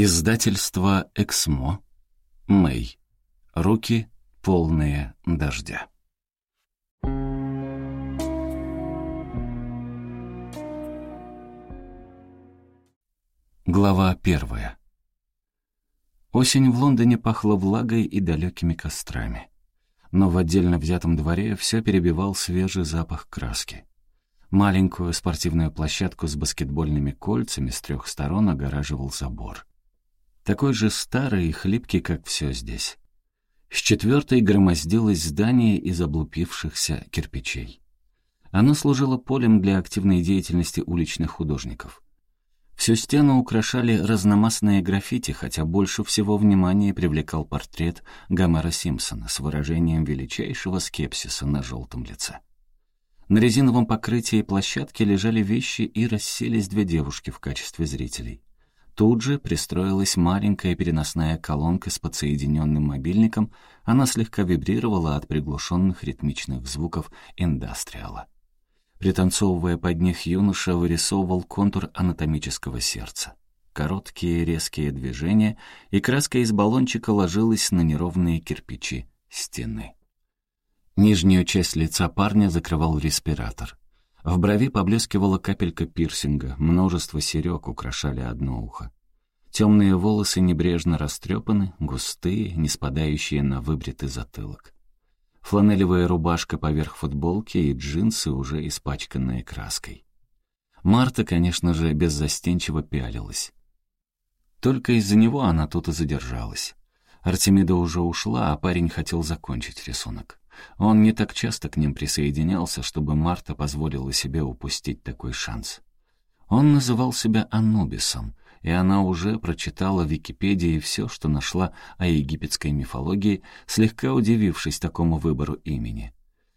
Издательство «Эксмо». Мэй. Руки, полные дождя. Глава первая. Осень в Лондоне пахла влагой и далекими кострами. Но в отдельно взятом дворе все перебивал свежий запах краски. Маленькую спортивную площадку с баскетбольными кольцами с трех сторон огораживал забор такой же старый и хлипкий, как все здесь. С четвертой громоздилось здание из облупившихся кирпичей. Оно служило полем для активной деятельности уличных художников. Всю стену украшали разномастные граффити, хотя больше всего внимания привлекал портрет Гомера Симпсона с выражением величайшего скепсиса на желтом лице. На резиновом покрытии площадки лежали вещи и расселись две девушки в качестве зрителей. Тут же пристроилась маленькая переносная колонка с подсоединенным мобильником, она слегка вибрировала от приглушенных ритмичных звуков индастриала. Пританцовывая под них, юноша вырисовывал контур анатомического сердца. Короткие резкие движения, и краска из баллончика ложилась на неровные кирпичи стены. Нижнюю часть лица парня закрывал респиратор. В брови поблескивала капелька пирсинга, множество серег украшали одно ухо. Темные волосы небрежно растрепаны, густые, не спадающие на выбритый затылок. Фланелевая рубашка поверх футболки и джинсы, уже испачканные краской. Марта, конечно же, беззастенчиво пялилась. Только из-за него она тут и задержалась. Артемида уже ушла, а парень хотел закончить рисунок. Он не так часто к ним присоединялся, чтобы Марта позволила себе упустить такой шанс. Он называл себя Анубисом, и она уже прочитала в Википедии все, что нашла о египетской мифологии, слегка удивившись такому выбору имени.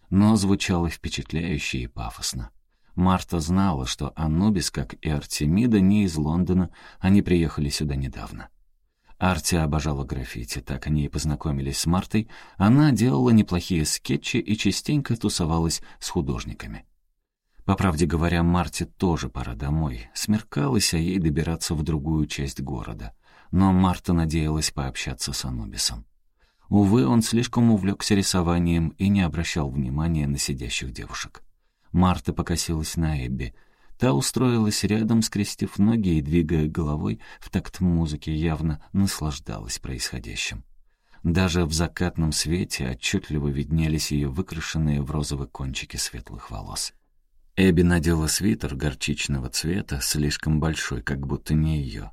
Но звучало впечатляюще и пафосно. Марта знала, что Анубис, как и Артемида, не из Лондона, они приехали сюда недавно. Арти обожала граффити, так они и познакомились с Мартой. Она делала неплохие скетчи и частенько тусовалась с художниками. По правде говоря, Марте тоже пора домой. Смеркалось, а ей добираться в другую часть города. Но Марта надеялась пообщаться с Анубисом. Увы, он слишком увлекся рисованием и не обращал внимания на сидящих девушек. Марта покосилась на Эбби — Та устроилась рядом, скрестив ноги и двигая головой в такт музыки, явно наслаждалась происходящим. Даже в закатном свете отчетливо виднелись ее выкрашенные в розовый кончики светлых волос. Эбби надела свитер горчичного цвета, слишком большой, как будто не ее.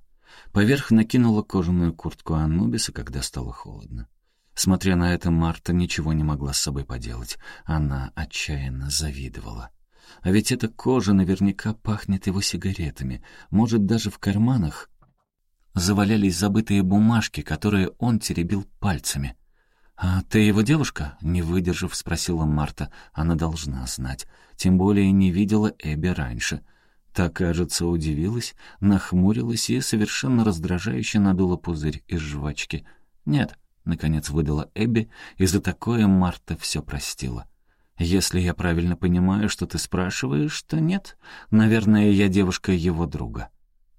Поверх накинула кожаную куртку Анубиса, когда стало холодно. Смотря на это, Марта ничего не могла с собой поделать. Она отчаянно завидовала. А ведь эта кожа наверняка пахнет его сигаретами. Может, даже в карманах завалялись забытые бумажки, которые он теребил пальцами. «А ты его девушка?» — не выдержав, спросила Марта. Она должна знать. Тем более не видела Эбби раньше. Та, кажется, удивилась, нахмурилась и совершенно раздражающе надула пузырь из жвачки. «Нет», — наконец выдала Эбби, и за такое Марта все простила. Если я правильно понимаю, что ты спрашиваешь, то нет. Наверное, я девушка его друга.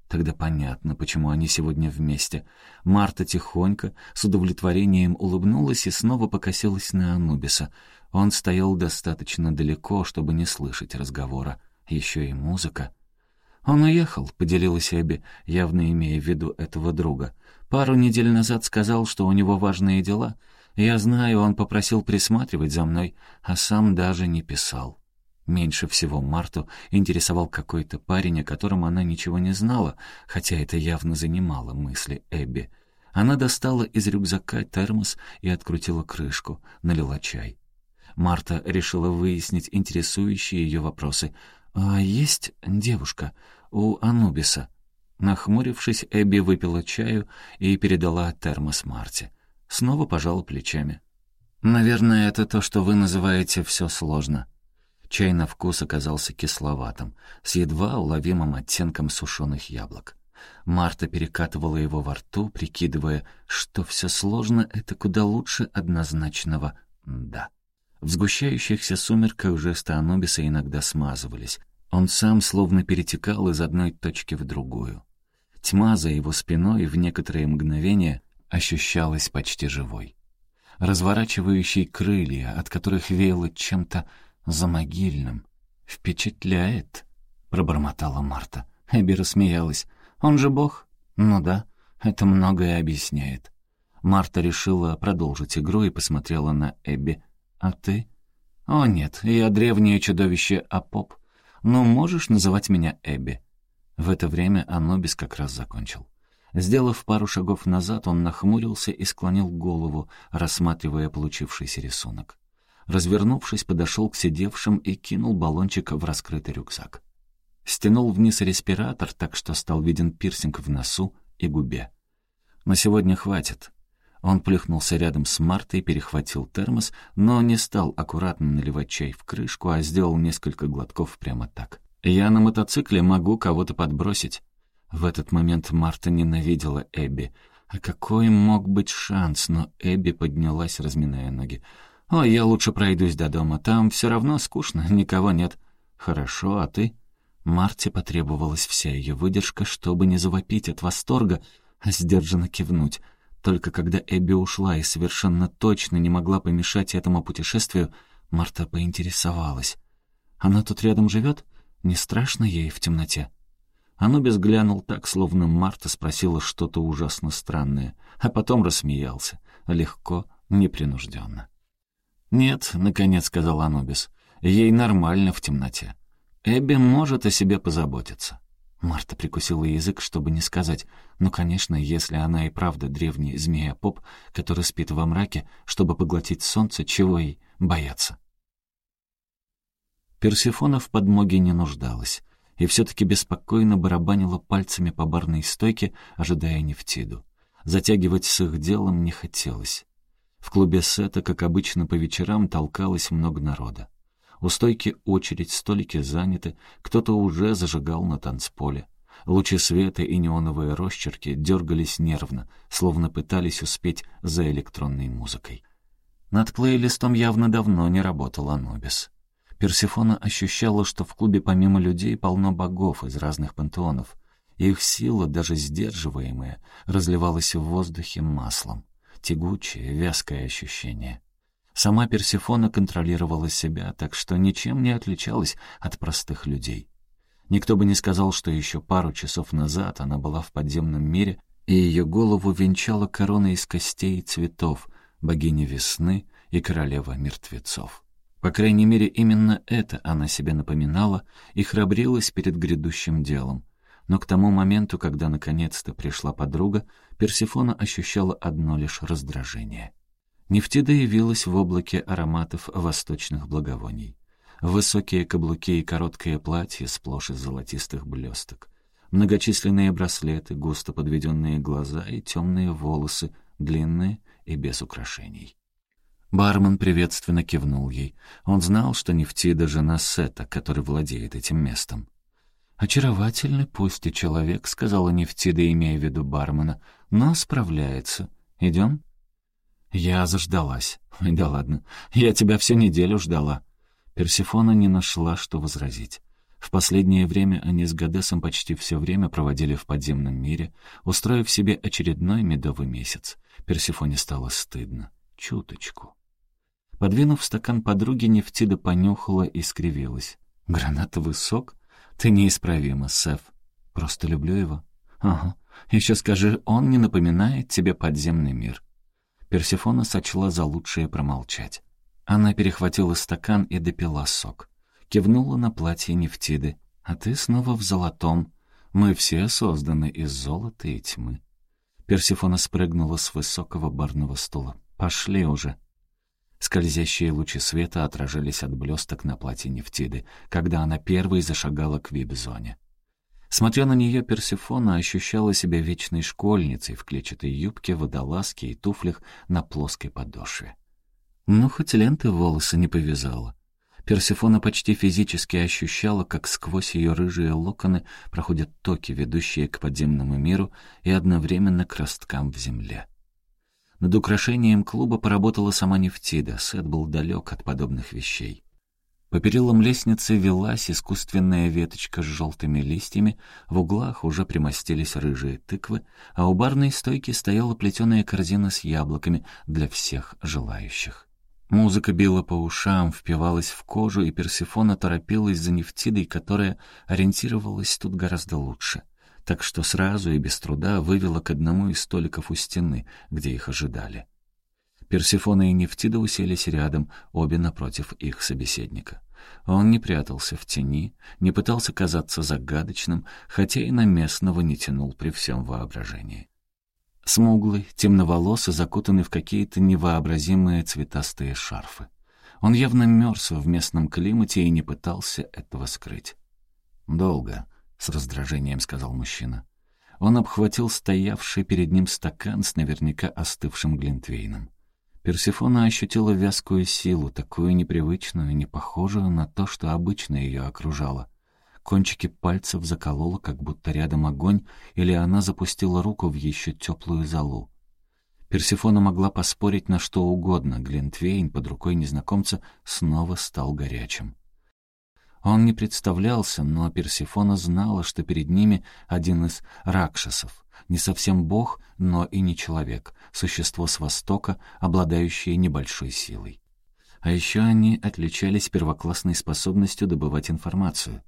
Тогда понятно, почему они сегодня вместе. Марта тихонько, с удовлетворением улыбнулась и снова покосилась на Анубиса. Он стоял достаточно далеко, чтобы не слышать разговора. Еще и музыка. «Он уехал», — поделилась Эбби, явно имея в виду этого друга. «Пару недель назад сказал, что у него важные дела». Я знаю, он попросил присматривать за мной, а сам даже не писал. Меньше всего Марту интересовал какой-то парень, о котором она ничего не знала, хотя это явно занимало мысли Эбби. Она достала из рюкзака термос и открутила крышку, налила чай. Марта решила выяснить интересующие ее вопросы. «А есть девушка у Анубиса?» Нахмурившись, Эбби выпила чаю и передала термос Марте. Снова пожал плечами. «Наверное, это то, что вы называете «все сложно». Чай на вкус оказался кисловатым, с едва уловимым оттенком сушеных яблок. Марта перекатывала его во рту, прикидывая, что все сложно — это куда лучше однозначного «да». В сгущающихся сумерках жесты Анубиса иногда смазывались. Он сам словно перетекал из одной точки в другую. Тьма за его спиной в некоторые мгновения ощущалась почти живой. Разворачивающие крылья, от которых веяло чем-то замогильным. «Впечатляет», — пробормотала Марта. Эбби рассмеялась. «Он же бог?» «Ну да, это многое объясняет». Марта решила продолжить игру и посмотрела на Эбби. «А ты?» «О нет, я древнее чудовище Апоп. Ну, можешь называть меня Эбби?» В это время Анубис как раз закончил. Сделав пару шагов назад, он нахмурился и склонил голову, рассматривая получившийся рисунок. Развернувшись, подошел к сидевшим и кинул баллончик в раскрытый рюкзак. Стянул вниз респиратор, так что стал виден пирсинг в носу и губе. «На сегодня хватит». Он плюхнулся рядом с Мартой, перехватил термос, но не стал аккуратно наливать чай в крышку, а сделал несколько глотков прямо так. «Я на мотоцикле могу кого-то подбросить». В этот момент Марта ненавидела Эбби. А какой мог быть шанс, но Эбби поднялась, разминая ноги. «О, я лучше пройдусь до дома, там все равно скучно, никого нет». «Хорошо, а ты?» Марте потребовалась вся ее выдержка, чтобы не завопить от восторга, а сдержанно кивнуть. Только когда Эбби ушла и совершенно точно не могла помешать этому путешествию, Марта поинтересовалась. «Она тут рядом живет? Не страшно ей в темноте?» Анубис глянул так, словно Марта спросила что-то ужасно странное, а потом рассмеялся, легко, непринужденно. «Нет», — наконец сказал Анубис, — «ей нормально в темноте. Эбби может о себе позаботиться». Марта прикусила язык, чтобы не сказать, «Ну, конечно, если она и правда древний змея-поп, который спит во мраке, чтобы поглотить солнце, чего ей бояться?» Персифона в подмоге не нуждалась и все-таки беспокойно барабанила пальцами по барной стойке, ожидая нефтиду. Затягивать с их делом не хотелось. В клубе Сета, как обычно по вечерам, толкалось много народа. У стойки очередь, столики заняты, кто-то уже зажигал на танцполе. Лучи света и неоновые росчерки дергались нервно, словно пытались успеть за электронной музыкой. Над плейлистом явно давно не работал Анубис. Персифона ощущала, что в клубе помимо людей полно богов из разных пантеонов. Их сила, даже сдерживаемая, разливалась в воздухе маслом. Тягучее, вязкое ощущение. Сама Персифона контролировала себя, так что ничем не отличалась от простых людей. Никто бы не сказал, что еще пару часов назад она была в подземном мире, и ее голову венчала корона из костей и цветов, богиня весны и королева мертвецов. По крайней мере, именно это она себе напоминала и храбрилась перед грядущим делом. Но к тому моменту, когда наконец-то пришла подруга, Персифона ощущала одно лишь раздражение. Нефтида явилась в облаке ароматов восточных благовоний. Высокие каблуки и короткое платье сплошь из золотистых блесток. Многочисленные браслеты, густо подведенные глаза и темные волосы, длинные и без украшений. Бармен приветственно кивнул ей. Он знал, что Нефтида — жена Сета, который владеет этим местом. «Очаровательный, пусть и человек», — сказала Нефтида, имея в виду бармена, — «но справляется. Идем?» Я заждалась. Да ладно, я тебя всю неделю ждала. Персифона не нашла, что возразить. В последнее время они с Гадесом почти все время проводили в подземном мире, устроив себе очередной медовый месяц. Персифоне стало стыдно. Чуточку. Подвинув стакан подруги, Нефтида понюхала и скривилась. «Гранатовый сок? Ты неисправима, Сеф. Просто люблю его». «Ага. Еще скажи, он не напоминает тебе подземный мир». Персифона сочла за лучшее промолчать. Она перехватила стакан и допила сок. Кивнула на платье Нефтиды. «А ты снова в золотом. Мы все созданы из золота и тьмы». Персифона спрыгнула с высокого барного стула. «Пошли уже». Скользящие лучи света отражались от блесток на платье Нефтиды, когда она первой зашагала к вип-зоне. Смотря на нее, Персифона ощущала себя вечной школьницей в клетчатой юбке, водолазке и туфлях на плоской подошве. Ну, хоть ленты волосы не повязала. Персифона почти физически ощущала, как сквозь ее рыжие локоны проходят токи, ведущие к подземному миру и одновременно к росткам в земле. Над украшением клуба поработала сама Нефтида, Сет был далек от подобных вещей. По перилам лестницы велась искусственная веточка с желтыми листьями, в углах уже примостились рыжие тыквы, а у барной стойки стояла плетеная корзина с яблоками для всех желающих. Музыка била по ушам, впивалась в кожу, и Персифона торопилась за нефтидой, которая ориентировалась тут гораздо лучше. Так что сразу и без труда вывела к одному из столиков у стены, где их ожидали. Персифона и Нефтида уселись рядом, обе напротив их собеседника. Он не прятался в тени, не пытался казаться загадочным, хотя и на местного не тянул при всем воображении. Смуглый, темноволосый, закутанный в какие-то невообразимые цветастые шарфы. Он явно мерз в местном климате и не пытался этого скрыть. «Долго», — с раздражением сказал мужчина. Он обхватил стоявший перед ним стакан с наверняка остывшим глинтвейном. Персифона ощутила вязкую силу, такую непривычную, не похожую на то, что обычно ее окружало. Кончики пальцев заколола, как будто рядом огонь, или она запустила руку в еще теплую золу. Персифона могла поспорить на что угодно, Глинтвейн под рукой незнакомца снова стал горячим. Он не представлялся, но Персифона знала, что перед ними один из ракшасов, не совсем бог, но и не человек, существо с Востока, обладающее небольшой силой. А еще они отличались первоклассной способностью добывать информацию.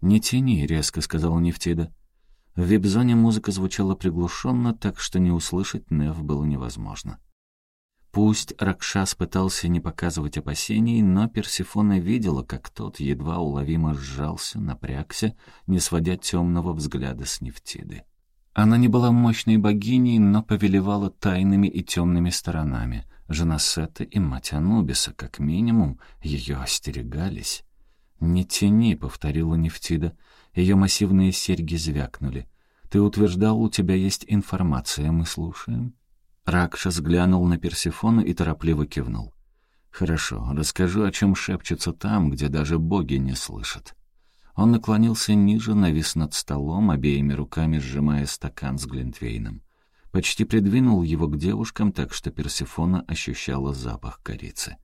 «Не тяни», — резко сказал Нефтида. В вип-зоне музыка звучала приглушенно, так что не услышать Нев было невозможно. Пусть Ракшас пытался не показывать опасений, но Персифона видела, как тот едва уловимо сжался, напрягся, не сводя темного взгляда с Нефтиды. Она не была мощной богиней, но повелевала тайными и темными сторонами. Жена Сета и мать Анубиса, как минимум, ее остерегались. «Не тяни», — повторила Нефтида. Ее массивные серьги звякнули. «Ты утверждал, у тебя есть информация, мы слушаем?» Ракшас глянул на Персифону и торопливо кивнул. «Хорошо, расскажу, о чем шепчется там, где даже боги не слышат». Он наклонился ниже, навис над столом, обеими руками сжимая стакан с Глинтвейном. Почти придвинул его к девушкам, так что Персифона ощущала запах корицы.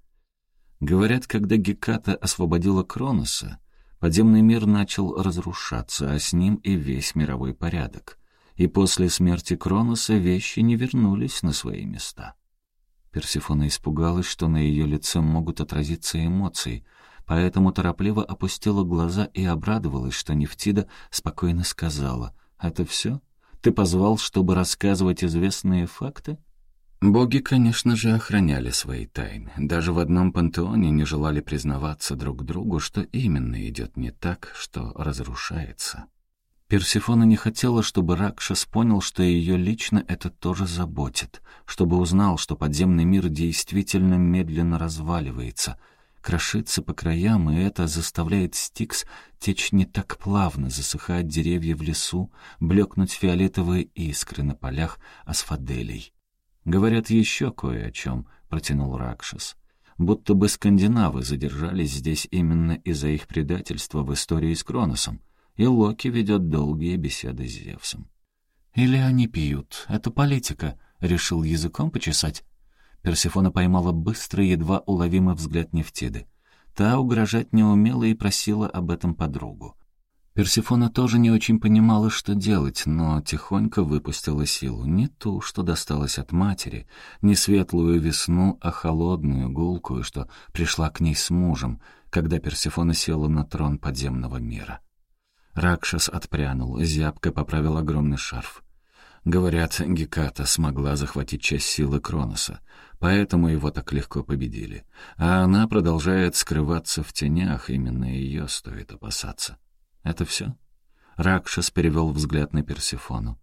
Говорят, когда Геката освободила Кроноса, подземный мир начал разрушаться, а с ним и весь мировой порядок. И после смерти Кроноса вещи не вернулись на свои места. Персифона испугалась, что на ее лице могут отразиться эмоции — поэтому торопливо опустила глаза и обрадовалась, что Нефтида спокойно сказала «Это все? Ты позвал, чтобы рассказывать известные факты?» Боги, конечно же, охраняли свои тайны. Даже в одном пантеоне не желали признаваться друг другу, что именно идет не так, что разрушается. Персифона не хотела, чтобы Ракшас понял, что ее лично это тоже заботит, чтобы узнал, что подземный мир действительно медленно разваливается — крошится по краям, и это заставляет Стикс течь не так плавно, засыхать деревья в лесу, блекнуть фиолетовые искры на полях асфаделей. «Говорят еще кое о чем», — протянул Ракшас. «Будто бы скандинавы задержались здесь именно из-за их предательства в истории с Кроносом, и Локи ведет долгие беседы с Зевсом». «Или они пьют. Это политика», — решил языком почесать. Персифона поймала быстрый, едва уловимый взгляд Нефтиды. Та угрожать не умела и просила об этом подругу. Персифона тоже не очень понимала, что делать, но тихонько выпустила силу. Не ту, что досталась от матери, не светлую весну, а холодную, гулкую, что пришла к ней с мужем, когда Персифона села на трон подземного мира. Ракшас отпрянул, зябко поправил огромный шарф. Говорят, Геката смогла захватить часть силы Кроноса, поэтому его так легко победили. А она продолжает скрываться в тенях, именно ее стоит опасаться. Это все? Ракшас перевел взгляд на Персифону.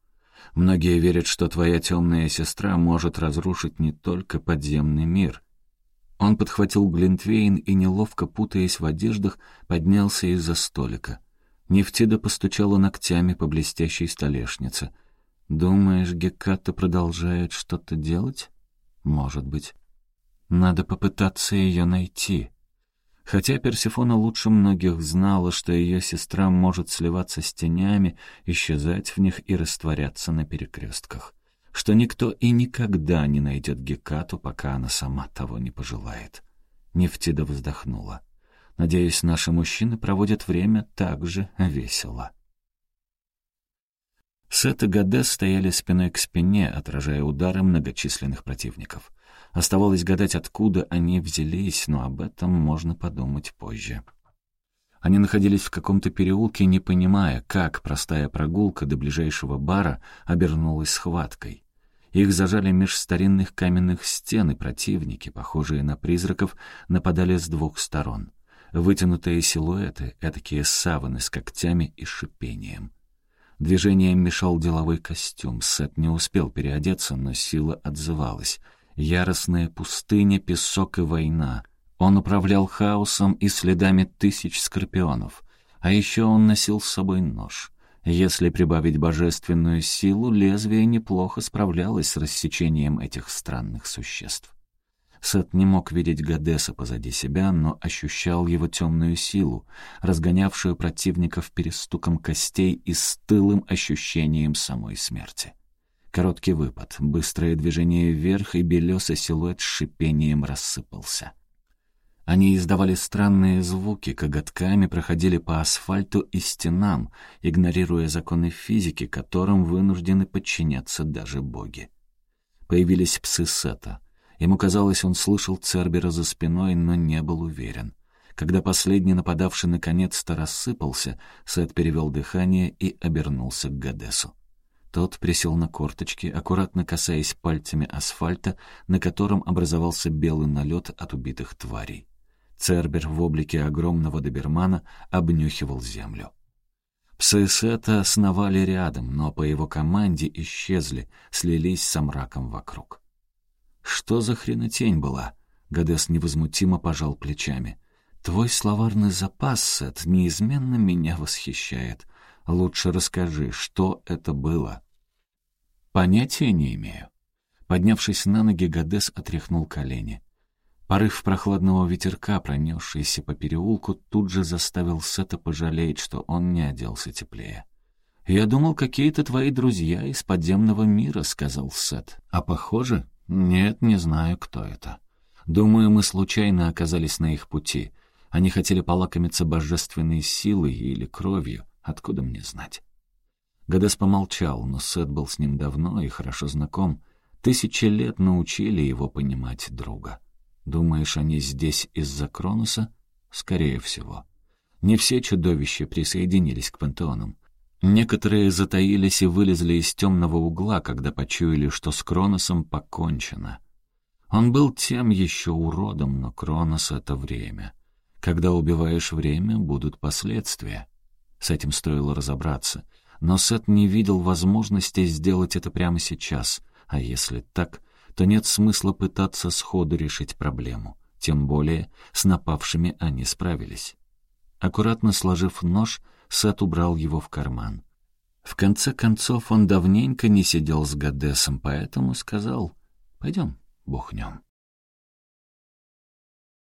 Многие верят, что твоя темная сестра может разрушить не только подземный мир. Он подхватил Глинтвейн и, неловко путаясь в одеждах, поднялся из-за столика. Нефтида постучала ногтями по блестящей столешнице — Думаешь, Геката продолжает что-то делать? Может быть. Надо попытаться ее найти. Хотя Персифона лучше многих знала, что ее сестра может сливаться с тенями, исчезать в них и растворяться на перекрестках. Что никто и никогда не найдет Гекату, пока она сама того не пожелает. Нефтида вздохнула. Надеюсь, наши мужчины проводят время так же весело. Сет и Гадес стояли спиной к спине, отражая удары многочисленных противников. Оставалось гадать, откуда они взялись, но об этом можно подумать позже. Они находились в каком-то переулке, не понимая, как простая прогулка до ближайшего бара обернулась схваткой. Их зажали меж старинных каменных стен, и противники, похожие на призраков, нападали с двух сторон. Вытянутые силуэты, этакие саваны с когтями и шипением. Движением мешал деловой костюм. Сет не успел переодеться, но сила отзывалась. Яростная пустыня, песок и война. Он управлял хаосом и следами тысяч скорпионов. А еще он носил с собой нож. Если прибавить божественную силу, лезвие неплохо справлялось с рассечением этих странных существ. Сет не мог видеть Гадеса позади себя, но ощущал его темную силу, разгонявшую противников перестуком костей и стылым ощущением самой смерти. Короткий выпад, быстрое движение вверх, и белесый силуэт с шипением рассыпался. Они издавали странные звуки, коготками проходили по асфальту и стенам, игнорируя законы физики, которым вынуждены подчиняться даже боги. Появились псы Сета — Ему казалось, он слышал Цербера за спиной, но не был уверен. Когда последний нападавший наконец-то рассыпался, Сет перевел дыхание и обернулся к Гадесу. Тот присел на корточки, аккуратно касаясь пальцами асфальта, на котором образовался белый налет от убитых тварей. Цербер в облике огромного добермана обнюхивал землю. Псы Сета сновали рядом, но по его команде исчезли, слились с мраком вокруг. «Что за хренотень была?» Гадес невозмутимо пожал плечами. «Твой словарный запас, Сет, неизменно меня восхищает. Лучше расскажи, что это было?» «Понятия не имею». Поднявшись на ноги, Гадес отряхнул колени. Порыв прохладного ветерка, пронесшийся по переулку, тут же заставил Сета пожалеть, что он не оделся теплее. «Я думал, какие-то твои друзья из подземного мира», — сказал Сет. «А похоже, «Нет, не знаю, кто это. Думаю, мы случайно оказались на их пути. Они хотели полакомиться божественной силой или кровью. Откуда мне знать?» Гадес помолчал, но Сет был с ним давно и хорошо знаком. Тысячи лет научили его понимать друга. «Думаешь, они здесь из-за Кронуса?» «Скорее всего. Не все чудовища присоединились к пантеонам. Некоторые затаились и вылезли из темного угла, когда почуяли, что с Кроносом покончено. Он был тем еще уродом, но Кронос — это время. Когда убиваешь время, будут последствия. С этим стоило разобраться. Но Сет не видел возможности сделать это прямо сейчас, а если так, то нет смысла пытаться сходу решить проблему. Тем более с напавшими они справились. Аккуратно сложив нож, Сет убрал его в карман. В конце концов, он давненько не сидел с Гадесом, поэтому сказал «Пойдем, бухнем».